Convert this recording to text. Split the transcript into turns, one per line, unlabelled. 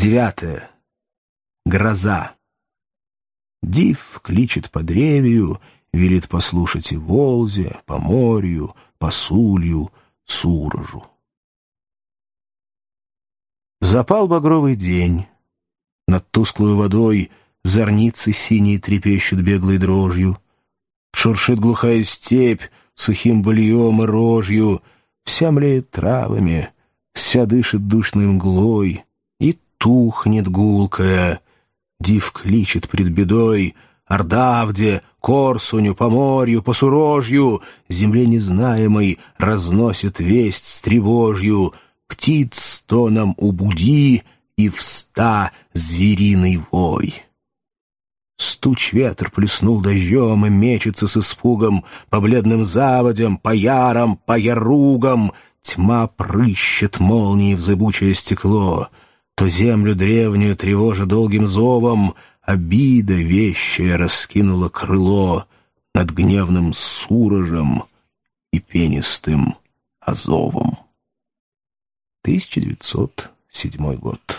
Девятое. Гроза. Див кличет по древию, велит послушать и Волзе, по морю, по Сулью, Сурожу. Запал багровый день. Над тусклой водой зорницы синие трепещут беглой дрожью. Шуршит глухая степь сухим бульем и рожью, Вся млеет травами, вся дышит душной мглой, тухнет гулкая. Див кличет пред бедой, Ордавде, Корсуню, по морю, по сурожью, Земле незнаемой разносит весть с тревожью, Птиц стоном убуди и вста звериный вой. Стуч ветер плеснул дождем и мечется с испугом По бледным заводям, по ярам, по яругам. Тьма прыщет молнии в зыбучее стекло. То землю древнюю тревожа долгим зовом, Обида вещая раскинула крыло Над гневным сурожем и пенистым Азовом. 1907 год.